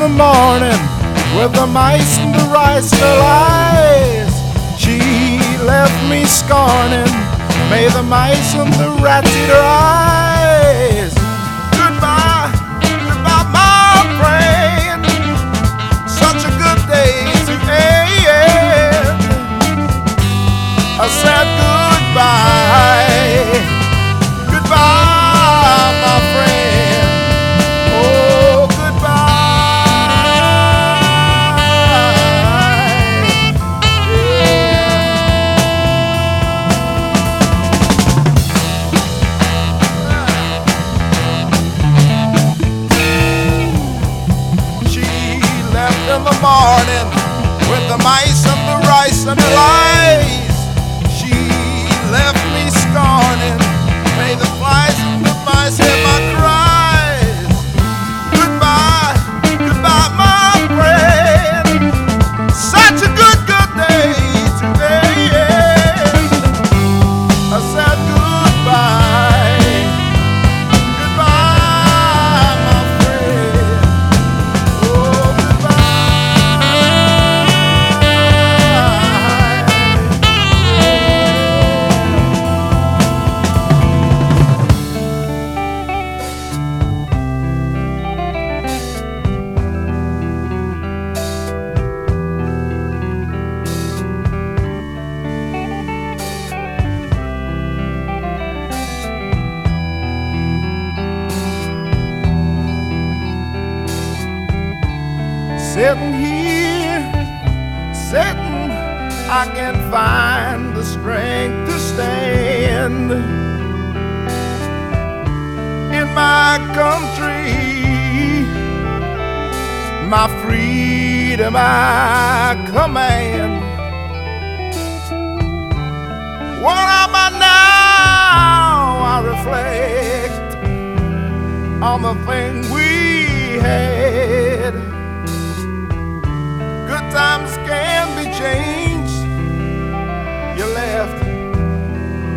the morning with the mice and the rice in her eyes. She left me scorning. May the mice and the rats eat her eyes. Morning with the mice and the rice and the lies. Sitting here, sitting, I can't find the strength to stand in my country, my freedom I command. What I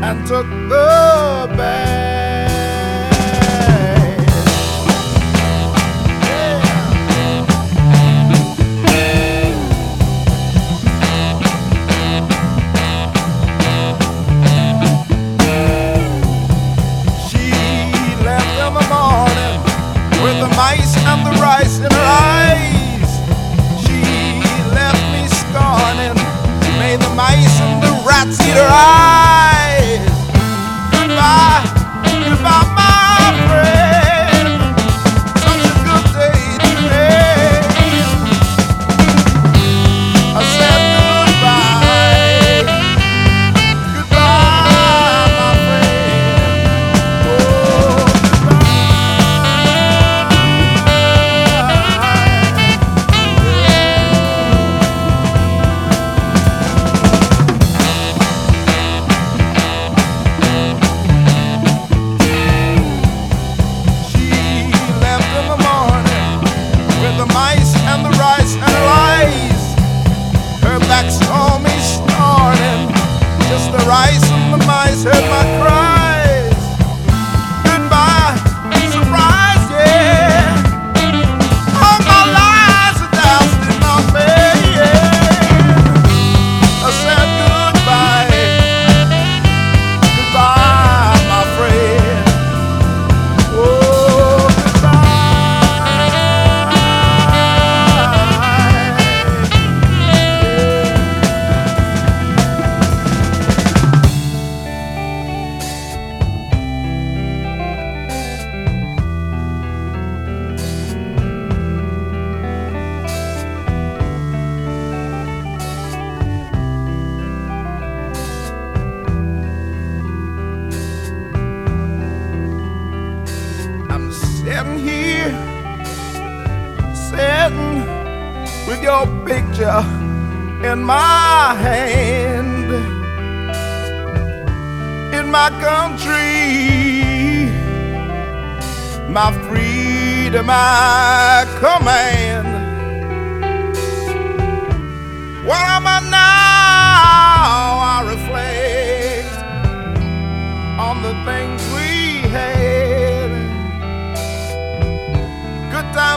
and took the bad. Yeah. She left in the morning with the mice and the rice in her eyes. She left me scorning. May the mice and the rats eat her eyes. With your picture in my hand. In my country, my freedom I command.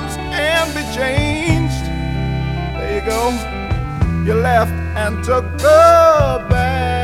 times and be changed. There you go. You left and took the bag.